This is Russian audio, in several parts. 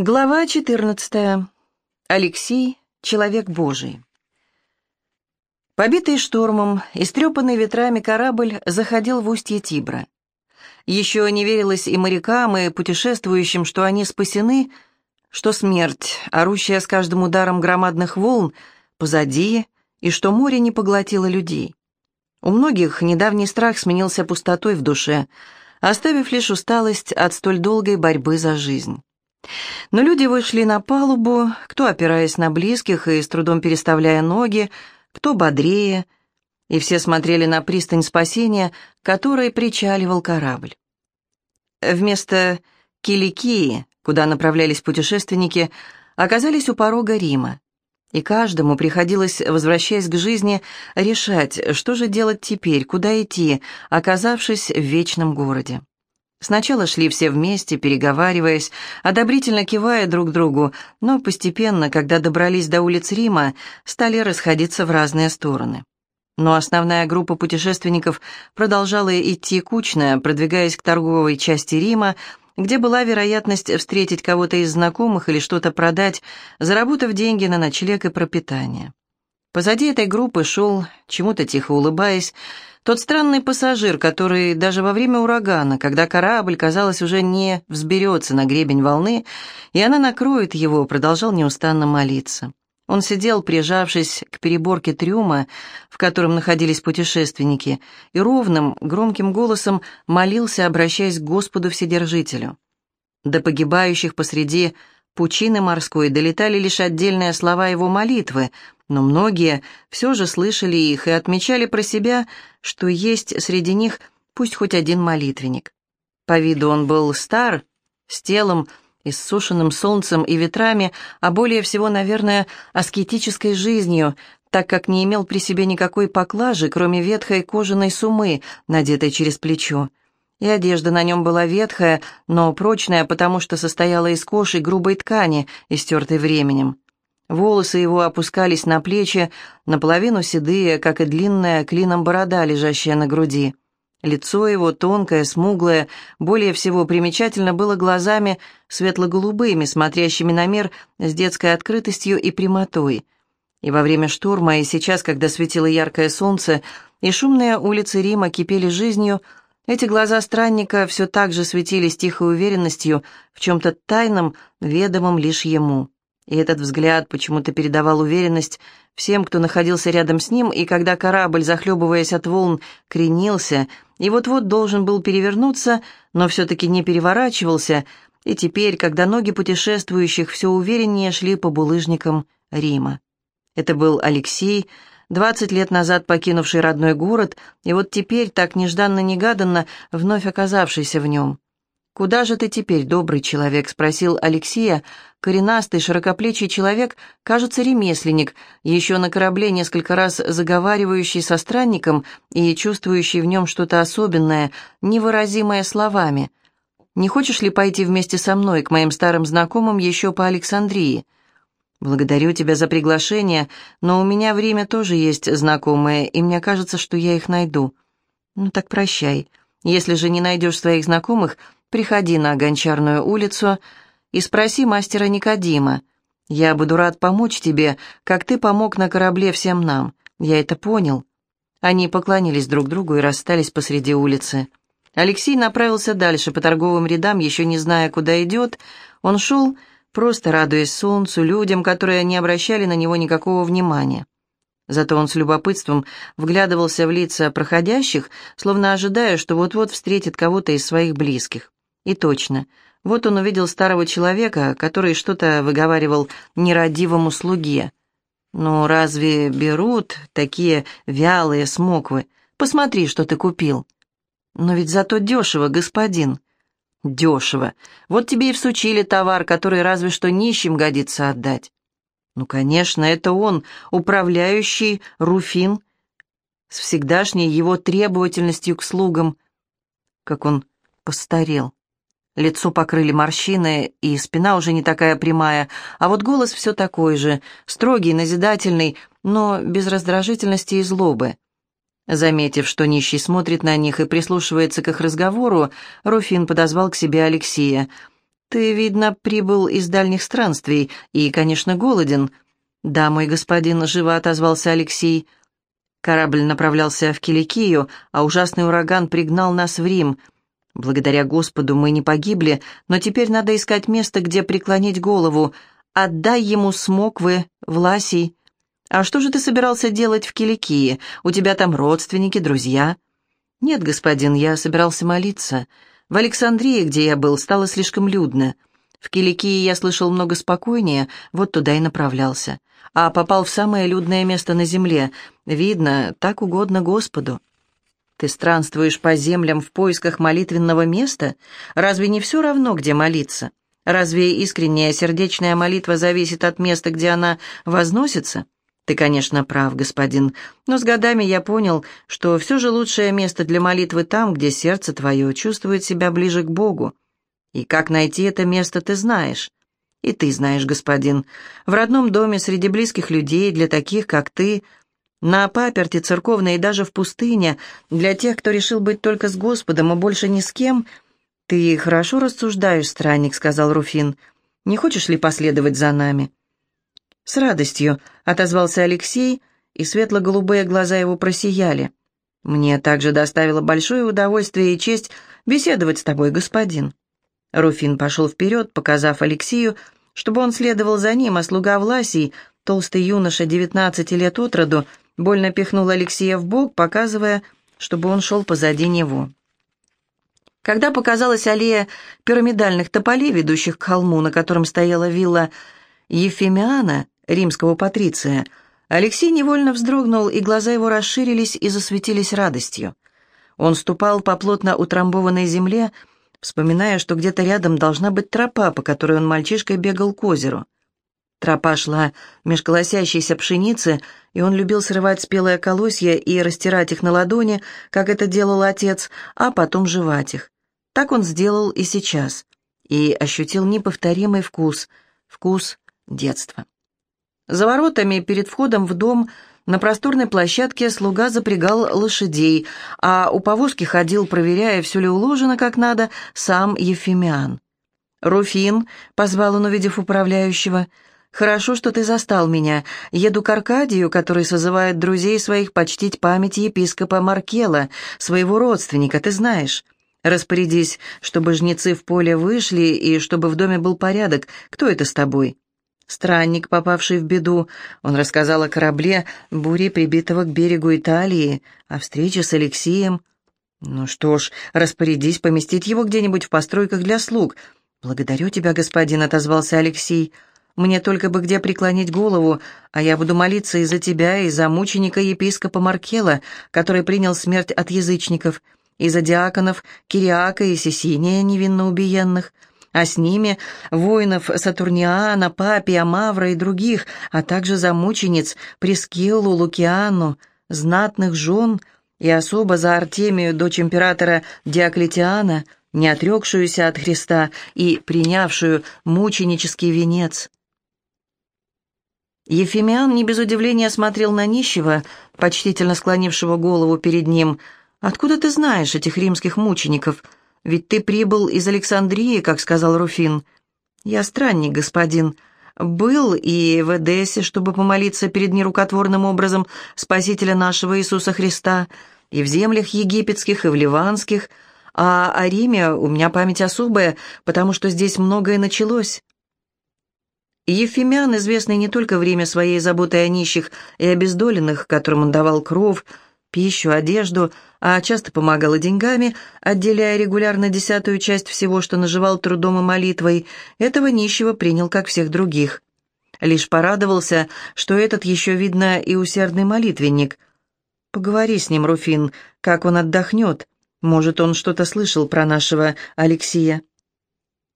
Глава 14. Алексей, человек Божий. Побитый штормом, истрепанный ветрами корабль заходил в устье Тибра. Еще не верилось и морякам, и путешествующим, что они спасены, что смерть, орущая с каждым ударом громадных волн, позади, и что море не поглотило людей. У многих недавний страх сменился пустотой в душе, оставив лишь усталость от столь долгой борьбы за жизнь. Но люди вышли на палубу, кто опираясь на близких и с трудом переставляя ноги, кто бодрее, и все смотрели на пристань спасения, которой причаливал корабль. Вместо Киликии, куда направлялись путешественники, оказались у порога Рима. И каждому приходилось, возвращаясь к жизни, решать, что же делать теперь, куда идти, оказавшись в вечном городе. Сначала шли все вместе, переговариваясь, одобрительно кивая друг другу, но постепенно, когда добрались до улиц Рима, стали расходиться в разные стороны. Но основная группа путешественников продолжала идти кучно, продвигаясь к торговой части Рима, где была вероятность встретить кого-то из знакомых или что-то продать, заработав деньги на ночлег и пропитание. Позади этой группы шел, чему-то тихо улыбаясь, тот странный пассажир, который даже во время урагана, когда корабль, казалось, уже не взберется на гребень волны, и она накроет его, продолжал неустанно молиться. Он сидел, прижавшись к переборке трюма, в котором находились путешественники, и ровным, громким голосом молился, обращаясь к Господу Вседержителю. До погибающих посреди пучины морской долетали лишь отдельные слова его молитвы, но многие все же слышали их и отмечали про себя, что есть среди них пусть хоть один молитвенник. По виду он был стар, с телом, иссушенным солнцем и ветрами, а более всего, наверное, аскетической жизнью, так как не имел при себе никакой поклажи, кроме ветхой кожаной сумы, надетой через плечо и одежда на нем была ветхая, но прочная, потому что состояла из кожи грубой ткани, истертой временем. Волосы его опускались на плечи, наполовину седые, как и длинная клином борода, лежащая на груди. Лицо его, тонкое, смуглое, более всего примечательно было глазами светло-голубыми, смотрящими на мир с детской открытостью и прямотой. И во время шторма, и сейчас, когда светило яркое солнце, и шумные улицы Рима кипели жизнью, эти глаза странника все так же светились тихой уверенностью в чем-то тайном, ведомом лишь ему. И этот взгляд почему-то передавал уверенность всем, кто находился рядом с ним, и когда корабль, захлебываясь от волн, кренился и вот-вот должен был перевернуться, но все-таки не переворачивался, и теперь, когда ноги путешествующих все увереннее шли по булыжникам Рима. Это был Алексей, двадцать лет назад покинувший родной город, и вот теперь, так нежданно-негаданно, вновь оказавшийся в нем. «Куда же ты теперь, добрый человек?» — спросил Алексея. Коренастый, широкоплечий человек, кажется, ремесленник, еще на корабле несколько раз заговаривающий со странником и чувствующий в нем что-то особенное, невыразимое словами. «Не хочешь ли пойти вместе со мной к моим старым знакомым еще по Александрии?» «Благодарю тебя за приглашение, но у меня время тоже есть знакомые, и мне кажется, что я их найду». «Ну так прощай. Если же не найдешь своих знакомых, приходи на Гончарную улицу и спроси мастера Никодима. Я буду рад помочь тебе, как ты помог на корабле всем нам. Я это понял». Они поклонились друг другу и расстались посреди улицы. Алексей направился дальше по торговым рядам, еще не зная, куда идет. Он шел просто радуясь солнцу, людям, которые не обращали на него никакого внимания. Зато он с любопытством вглядывался в лица проходящих, словно ожидая, что вот-вот встретит кого-то из своих близких. И точно, вот он увидел старого человека, который что-то выговаривал нерадивому слуге. «Ну, разве берут такие вялые смоквы? Посмотри, что ты купил». «Но ведь зато дешево, господин». Дешево. Вот тебе и всучили товар, который разве что нищим годится отдать. Ну, конечно, это он, управляющий Руфин, с всегдашней его требовательностью к слугам. Как он постарел. Лицо покрыли морщины, и спина уже не такая прямая, а вот голос все такой же, строгий, назидательный, но без раздражительности и злобы. Заметив, что нищий смотрит на них и прислушивается к их разговору, Руфин подозвал к себе Алексея. «Ты, видно, прибыл из дальних странствий и, конечно, голоден». «Да, мой господин», — живо отозвался Алексей. Корабль направлялся в Киликию, а ужасный ураган пригнал нас в Рим. Благодаря Господу мы не погибли, но теперь надо искать место, где преклонить голову. Отдай ему смоквы, Власий. А что же ты собирался делать в Киликии? У тебя там родственники, друзья?» «Нет, господин, я собирался молиться. В Александрии, где я был, стало слишком людно. В Киликии я слышал много спокойнее, вот туда и направлялся. А попал в самое людное место на земле. Видно, так угодно Господу». «Ты странствуешь по землям в поисках молитвенного места? Разве не все равно, где молиться? Разве искренняя сердечная молитва зависит от места, где она возносится?» «Ты, конечно, прав, господин, но с годами я понял, что все же лучшее место для молитвы там, где сердце твое чувствует себя ближе к Богу. И как найти это место, ты знаешь. И ты знаешь, господин, в родном доме среди близких людей, для таких, как ты, на паперте церковной и даже в пустыне, для тех, кто решил быть только с Господом и больше ни с кем, ты хорошо рассуждаешь, странник», — сказал Руфин. «Не хочешь ли последовать за нами?» «С радостью», — отозвался Алексей, и светло-голубые глаза его просияли. «Мне также доставило большое удовольствие и честь беседовать с тобой, господин». Руфин пошел вперед, показав Алексею, чтобы он следовал за ним, а слуга Власий, толстый юноша девятнадцати лет от роду, больно пихнул Алексея в бок, показывая, чтобы он шел позади него. Когда показалась аллея пирамидальных тополей, ведущих к холму, на котором стояла вилла Ефимиана, римского патриция, Алексей невольно вздрогнул, и глаза его расширились и засветились радостью. Он ступал по плотно утрамбованной земле, вспоминая, что где-то рядом должна быть тропа, по которой он мальчишкой бегал к озеру. Тропа шла меж колосящейся пшеницы, и он любил срывать спелые колосья и растирать их на ладони, как это делал отец, а потом жевать их. Так он сделал и сейчас, и ощутил неповторимый вкус, вкус детства. За воротами перед входом в дом на просторной площадке слуга запрягал лошадей, а у повозки ходил, проверяя, все ли уложено как надо, сам Ефимиан. «Руфин», — позвал он, увидев управляющего, — «хорошо, что ты застал меня. Еду к Аркадию, который созывает друзей своих почтить память епископа Маркела, своего родственника, ты знаешь». Распорядись, чтобы жнецы в поле вышли и чтобы в доме был порядок. Кто это с тобой?» Странник, попавший в беду. Он рассказал о корабле, буре прибитого к берегу Италии, о встрече с Алексеем. «Ну что ж, распорядись поместить его где-нибудь в постройках для слуг». «Благодарю тебя, господин», — отозвался Алексей. «Мне только бы где преклонить голову, а я буду молиться и за тебя, и за мученика епископа Маркела, который принял смерть от язычников, и за диаконов Кириака и Сесиния, невинно убиенных» а с ними воинов Сатурниана, Папия, Мавра и других, а также за мучениц Прескиллу, Лукиану, знатных жен и особо за Артемию, дочь императора Диоклетиана, не отрекшуюся от Христа и принявшую мученический венец. Ефимиан не без удивления смотрел на нищего, почтительно склонившего голову перед ним. «Откуда ты знаешь этих римских мучеников?» Ведь ты прибыл из Александрии, как сказал Руфин. Я странник, господин. Был и в Эдессе, чтобы помолиться перед нерукотворным образом Спасителя нашего Иисуса Христа, и в землях египетских, и в ливанских, а о Риме у меня память особая, потому что здесь многое началось». Ефимян, известный не только время своей заботы о нищих и обездоленных, которым он давал кров, пищу, одежду, а часто помогала деньгами, отделяя регулярно десятую часть всего, что наживал трудом и молитвой, этого нищего принял, как всех других. Лишь порадовался, что этот еще, видно, и усердный молитвенник. «Поговори с ним, Руфин, как он отдохнет. Может, он что-то слышал про нашего Алексея».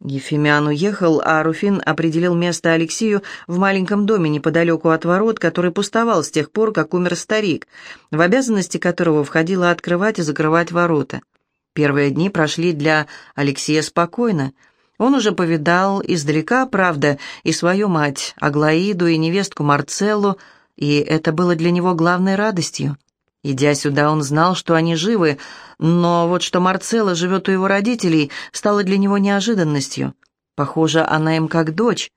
Ефимян уехал, а Руфин определил место Алексею в маленьком доме неподалеку от ворот, который пустовал с тех пор, как умер старик, в обязанности которого входило открывать и закрывать ворота. Первые дни прошли для Алексея спокойно. Он уже повидал издалека, правда, и свою мать, Аглаиду, и невестку Марцеллу, и это было для него главной радостью. Идя сюда, он знал, что они живы, но вот что Марцелла живет у его родителей, стало для него неожиданностью. Похоже, она им как дочь.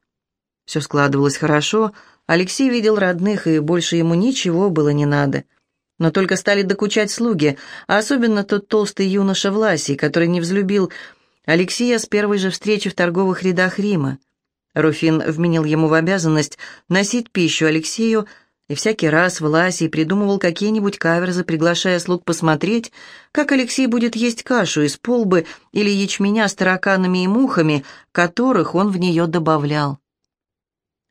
Все складывалось хорошо, Алексей видел родных, и больше ему ничего было не надо. Но только стали докучать слуги, а особенно тот толстый юноша Власий, который не взлюбил Алексея с первой же встречи в торговых рядах Рима. Руфин вменил ему в обязанность носить пищу Алексею, и всякий раз Власий придумывал какие-нибудь каверзы, приглашая слуг посмотреть, как Алексей будет есть кашу из полбы или ячменя с тараканами и мухами, которых он в нее добавлял.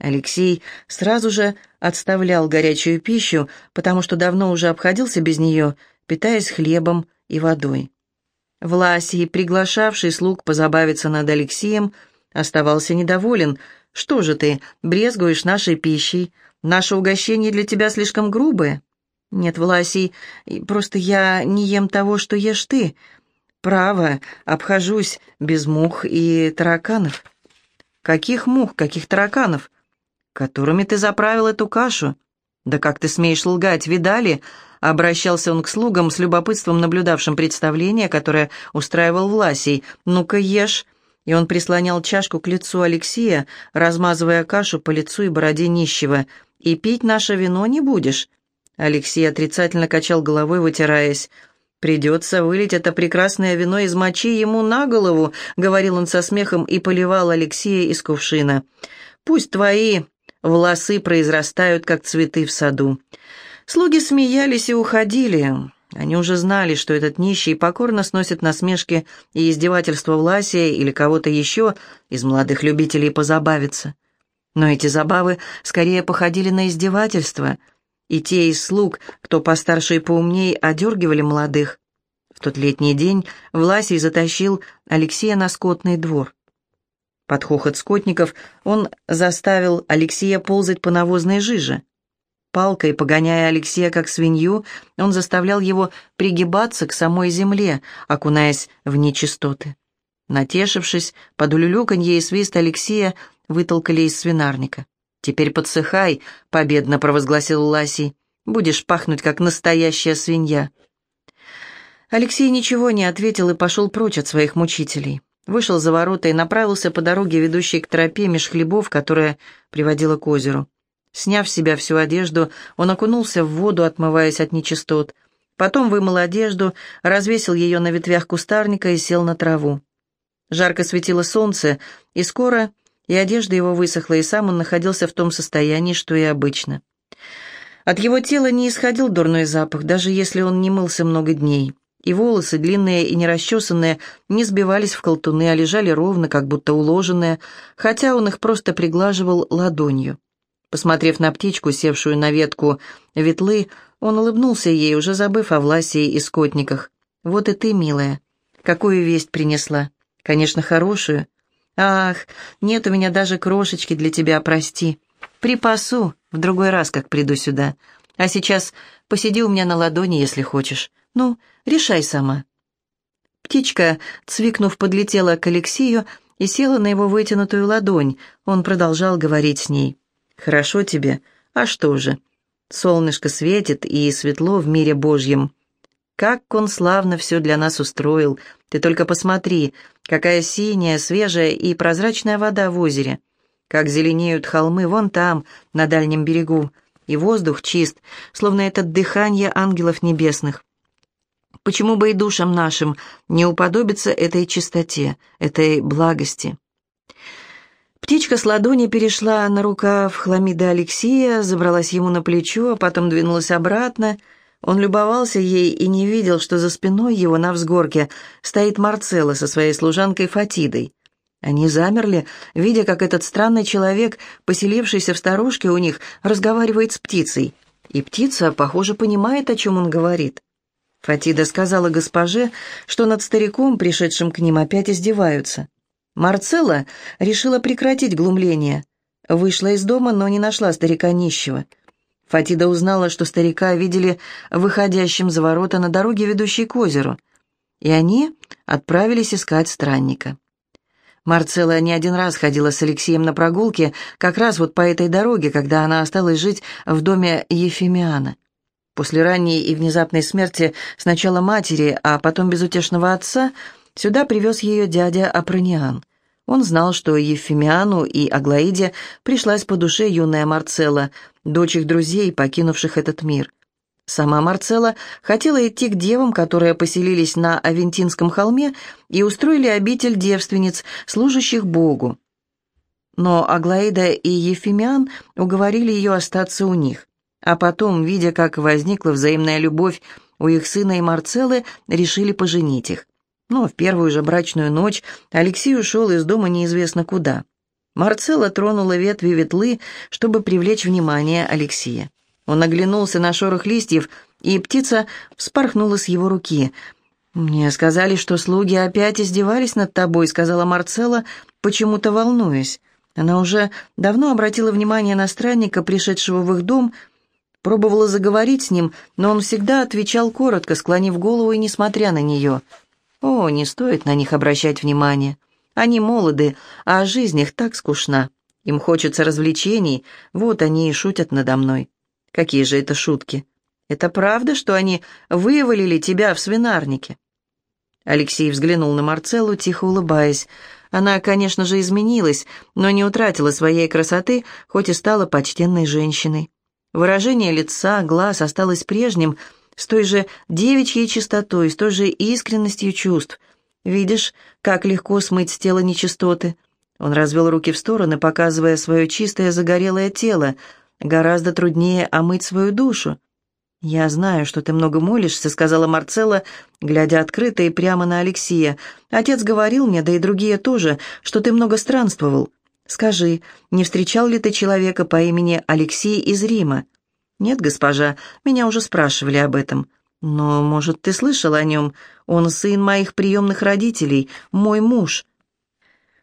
Алексей сразу же отставлял горячую пищу, потому что давно уже обходился без нее, питаясь хлебом и водой. Власий, приглашавший слуг позабавиться над Алексеем, оставался недоволен. «Что же ты, брезгуешь нашей пищей? Наше угощение для тебя слишком грубое?» «Нет, Власий, просто я не ем того, что ешь ты. Право, обхожусь без мух и тараканов». «Каких мух, каких тараканов? Которыми ты заправил эту кашу?» «Да как ты смеешь лгать, видали?» Обращался он к слугам с любопытством, наблюдавшим представление, которое устраивал Власий. «Ну-ка, ешь!» И он прислонял чашку к лицу Алексея, размазывая кашу по лицу и бороде нищего. «И пить наше вино не будешь?» Алексей отрицательно качал головой, вытираясь. «Придется вылить это прекрасное вино из мочи ему на голову», — говорил он со смехом и поливал Алексея из кувшина. «Пусть твои волосы произрастают, как цветы в саду. Слуги смеялись и уходили. Они уже знали, что этот нищий покорно сносит насмешки и издевательства Власия или кого-то еще из молодых любителей позабавиться. Но эти забавы скорее походили на издевательства, и те из слуг, кто постарше и поумней, одергивали молодых. В тот летний день Власий затащил Алексея на скотный двор. Под хохот скотников он заставил Алексея ползать по навозной жиже. Палкой, погоняя Алексея как свинью, он заставлял его пригибаться к самой земле, окунаясь в нечистоты. Натешившись, под улюлюканье и свист Алексея вытолкали из свинарника. «Теперь подсыхай», — победно провозгласил Ласий. «Будешь пахнуть, как настоящая свинья». Алексей ничего не ответил и пошел прочь от своих мучителей. Вышел за ворота и направился по дороге, ведущей к тропе меж хлебов, которая приводила к озеру. Сняв с себя всю одежду, он окунулся в воду, отмываясь от нечистот. Потом вымыл одежду, развесил ее на ветвях кустарника и сел на траву. Жарко светило солнце, и скоро и одежда его высохла, и сам он находился в том состоянии, что и обычно. От его тела не исходил дурной запах, даже если он не мылся много дней. И волосы, длинные и нерасчесанные, не сбивались в колтуны, а лежали ровно, как будто уложенные, хотя он их просто приглаживал ладонью. Посмотрев на птичку, севшую на ветку ветлы, он улыбнулся ей, уже забыв о Власии и скотниках. «Вот и ты, милая. Какую весть принесла? Конечно, хорошую. Ах, нет у меня даже крошечки для тебя, прости. Припасу в другой раз, как приду сюда. А сейчас посиди у меня на ладони, если хочешь. Ну, решай сама». Птичка, цвикнув, подлетела к Алексею и села на его вытянутую ладонь. Он продолжал говорить с ней. «Хорошо тебе? А что же? Солнышко светит, и светло в мире Божьем. Как он славно все для нас устроил. Ты только посмотри, какая синяя, свежая и прозрачная вода в озере. Как зеленеют холмы вон там, на дальнем берегу. И воздух чист, словно это дыхание ангелов небесных. Почему бы и душам нашим не уподобиться этой чистоте, этой благости?» Птичка с ладони перешла на рукав хламида Алексея, забралась ему на плечо, а потом двинулась обратно. Он любовался ей и не видел, что за спиной его на взгорке стоит Марцелла со своей служанкой Фатидой. Они замерли, видя, как этот странный человек, поселившийся в старушке у них, разговаривает с птицей. И птица, похоже, понимает, о чем он говорит. Фатида сказала госпоже, что над стариком, пришедшим к ним, опять издеваются. Марцелла решила прекратить глумление. Вышла из дома, но не нашла старика нищего. Фатида узнала, что старика видели выходящим за ворота на дороге, ведущей к озеру, и они отправились искать странника. Марцелла не один раз ходила с Алексеем на прогулки, как раз вот по этой дороге, когда она осталась жить в доме Ефимиана. После ранней и внезапной смерти сначала матери, а потом безутешного отца – Сюда привез ее дядя Апраниан. Он знал, что Ефимиану и Аглаиде пришлась по душе юная Марцелла, дочь их друзей, покинувших этот мир. Сама Марцелла хотела идти к девам, которые поселились на Авентинском холме и устроили обитель девственниц, служащих Богу. Но Аглаида и Ефимиан уговорили ее остаться у них. А потом, видя, как возникла взаимная любовь у их сына и Марцеллы, решили поженить их. Но в первую же брачную ночь Алексей ушел из дома неизвестно куда. Марцелла тронула ветви ветлы, чтобы привлечь внимание Алексея. Он оглянулся на шорох листьев, и птица вспорхнула с его руки. «Мне сказали, что слуги опять издевались над тобой», — сказала Марцелла, почему-то волнуясь. Она уже давно обратила внимание на странника, пришедшего в их дом, пробовала заговорить с ним, но он всегда отвечал коротко, склонив голову и несмотря на нее. «О, не стоит на них обращать внимание. Они молоды, а жизнь их так скучна. Им хочется развлечений, вот они и шутят надо мной». Какие же это шутки? Это правда, что они вывалили тебя в свинарнике?» Алексей взглянул на Марцеллу, тихо улыбаясь. Она, конечно же, изменилась, но не утратила своей красоты, хоть и стала почтенной женщиной. Выражение лица, глаз осталось прежним, с той же девичьей чистотой, с той же искренностью чувств. Видишь, как легко смыть с тела нечистоты. Он развел руки в стороны, показывая свое чистое загорелое тело — Гораздо труднее омыть свою душу. «Я знаю, что ты много молишься», — сказала Марцелла, глядя открыто и прямо на Алексея. «Отец говорил мне, да и другие тоже, что ты много странствовал. Скажи, не встречал ли ты человека по имени Алексей из Рима?» «Нет, госпожа, меня уже спрашивали об этом. Но, может, ты слышал о нем? Он сын моих приемных родителей, мой муж».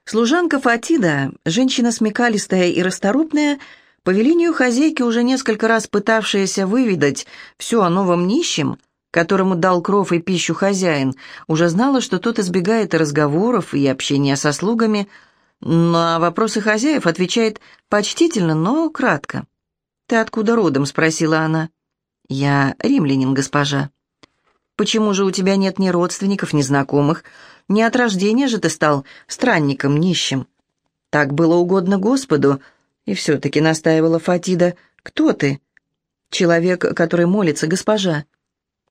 Служанка Фатида, женщина смекалистая и расторопная, — по велению хозяйки, уже несколько раз пытавшаяся выведать все о новом нищем, которому дал кров и пищу хозяин, уже знала, что тот избегает разговоров, и общения со слугами, на вопросы хозяев отвечает почтительно, но кратко. «Ты откуда родом?» — спросила она. «Я римлянин, госпожа». «Почему же у тебя нет ни родственников, ни знакомых? Не от рождения же ты стал странником, нищим?» «Так было угодно Господу», и все-таки настаивала Фатида. «Кто ты?» «Человек, который молится, госпожа».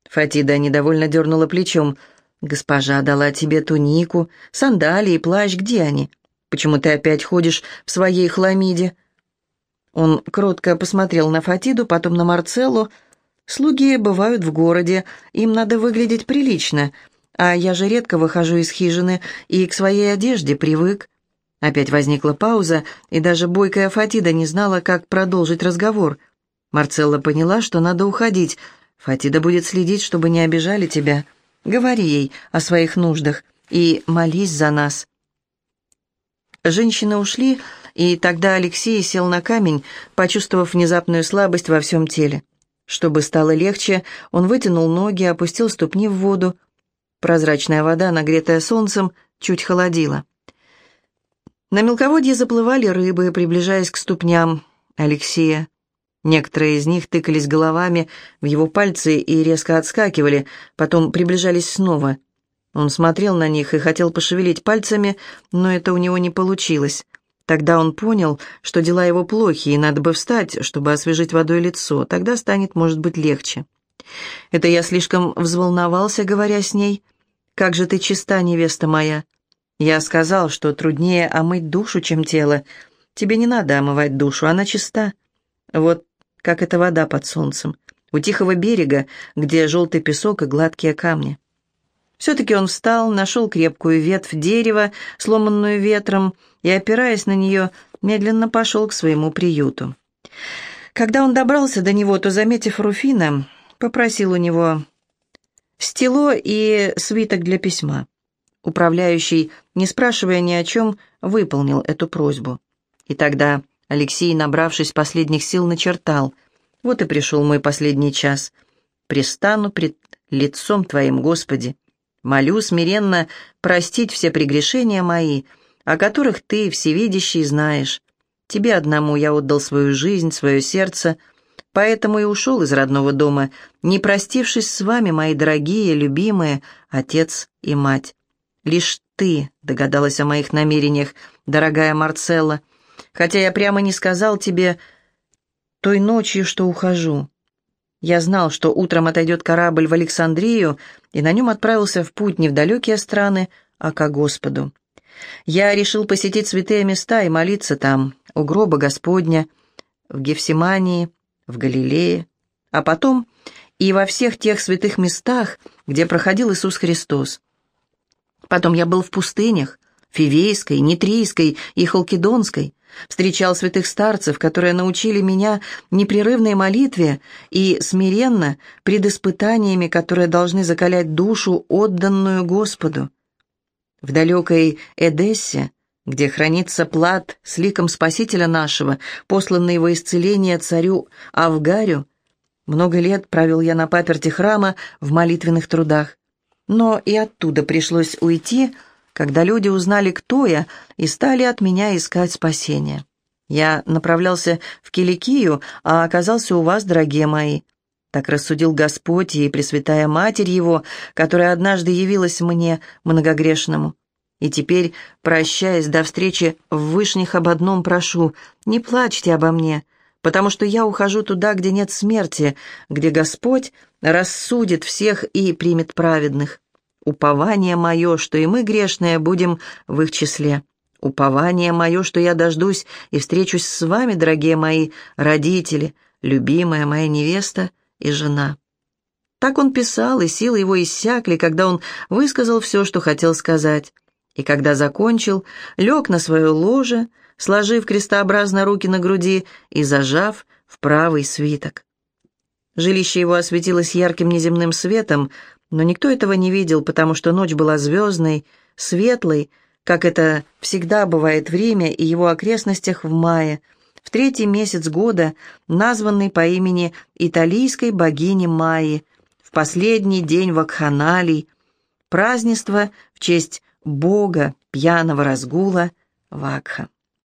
Фатида недовольно дернула плечом. «Госпожа дала тебе тунику, сандалии, плащ. Где они? Почему ты опять ходишь в своей хламиде?» Он кротко посмотрел на Фатиду, потом на Марцеллу. «Слуги бывают в городе, им надо выглядеть прилично, а я же редко выхожу из хижины и к своей одежде привык. Опять возникла пауза, и даже бойкая Фатида не знала, как продолжить разговор. Марцелла поняла, что надо уходить. Фатида будет следить, чтобы не обижали тебя. Говори ей о своих нуждах и молись за нас. Женщины ушли, и тогда Алексей сел на камень, почувствовав внезапную слабость во всем теле. Чтобы стало легче, он вытянул ноги, опустил ступни в воду. Прозрачная вода, нагретая солнцем, чуть холодила. На мелководье заплывали рыбы, приближаясь к ступням Алексея. Некоторые из них тыкались головами в его пальцы и резко отскакивали, потом приближались снова. Он смотрел на них и хотел пошевелить пальцами, но это у него не получилось. Тогда он понял, что дела его плохи, и надо бы встать, чтобы освежить водой лицо, тогда станет, может быть, легче. Это я слишком взволновался, говоря с ней. «Как же ты чиста, невеста моя!» Я сказал, что труднее омыть душу, чем тело. Тебе не надо омывать душу, она чиста. Вот как эта вода под солнцем, у тихого берега, где желтый песок и гладкие камни. Все-таки он встал, нашел крепкую ветвь дерева, сломанную ветром, и, опираясь на нее, медленно пошел к своему приюту. Когда он добрался до него, то, заметив Руфина, попросил у него стело и свиток для письма. Управляющий, не спрашивая ни о чем, выполнил эту просьбу. И тогда Алексей, набравшись последних сил, начертал. «Вот и пришел мой последний час. Пристану пред лицом Твоим, Господи. Молю смиренно простить все прегрешения мои, о которых Ты, всевидящий, знаешь. Тебе одному я отдал свою жизнь, свое сердце, поэтому и ушел из родного дома, не простившись с вами, мои дорогие, любимые, отец и мать. Лишь ты догадалась о моих намерениях, дорогая Марцелла, хотя я прямо не сказал тебе той ночью, что ухожу. Я знал, что утром отойдет корабль в Александрию, и на нем отправился в путь не в далекие страны, а ко Господу. Я решил посетить святые места и молиться там, у гроба Господня, в Гефсимании, в Галилее, а потом и во всех тех святых местах, где проходил Иисус Христос. Потом я был в пустынях, Фивейской, Нитрийской и Халкидонской, встречал святых старцев, которые научили меня непрерывной молитве и смиренно пред испытаниями, которые должны закалять душу, отданную Господу. В далекой Эдессе, где хранится плат с ликом Спасителя нашего, посланный во исцеление царю Авгарю, много лет провел я на паперти храма в молитвенных трудах. Но и оттуда пришлось уйти, когда люди узнали, кто я, и стали от меня искать спасения. Я направлялся в Киликию, а оказался у вас, дорогие мои. Так рассудил Господь и Пресвятая Матерь Его, которая однажды явилась мне, многогрешному. И теперь, прощаясь до встречи в Вышних об одном прошу, не плачьте обо мне, потому что я ухожу туда, где нет смерти, где Господь рассудит всех и примет праведных. Упование мое, что и мы, грешные, будем в их числе. Упование мое, что я дождусь и встречусь с вами, дорогие мои родители, любимая моя невеста и жена». Так он писал, и силы его иссякли, когда он высказал все, что хотел сказать. И когда закончил, лег на свое ложе, сложив крестообразно руки на груди и зажав в правый свиток. Жилище его осветилось ярким неземным светом, но никто этого не видел, потому что ночь была звездной, светлой, как это всегда бывает в Риме и его окрестностях в мае, в третий месяц года, названный по имени италийской богини Майи, в последний день вакханалий, празднество в честь бога пьяного разгула Вакха.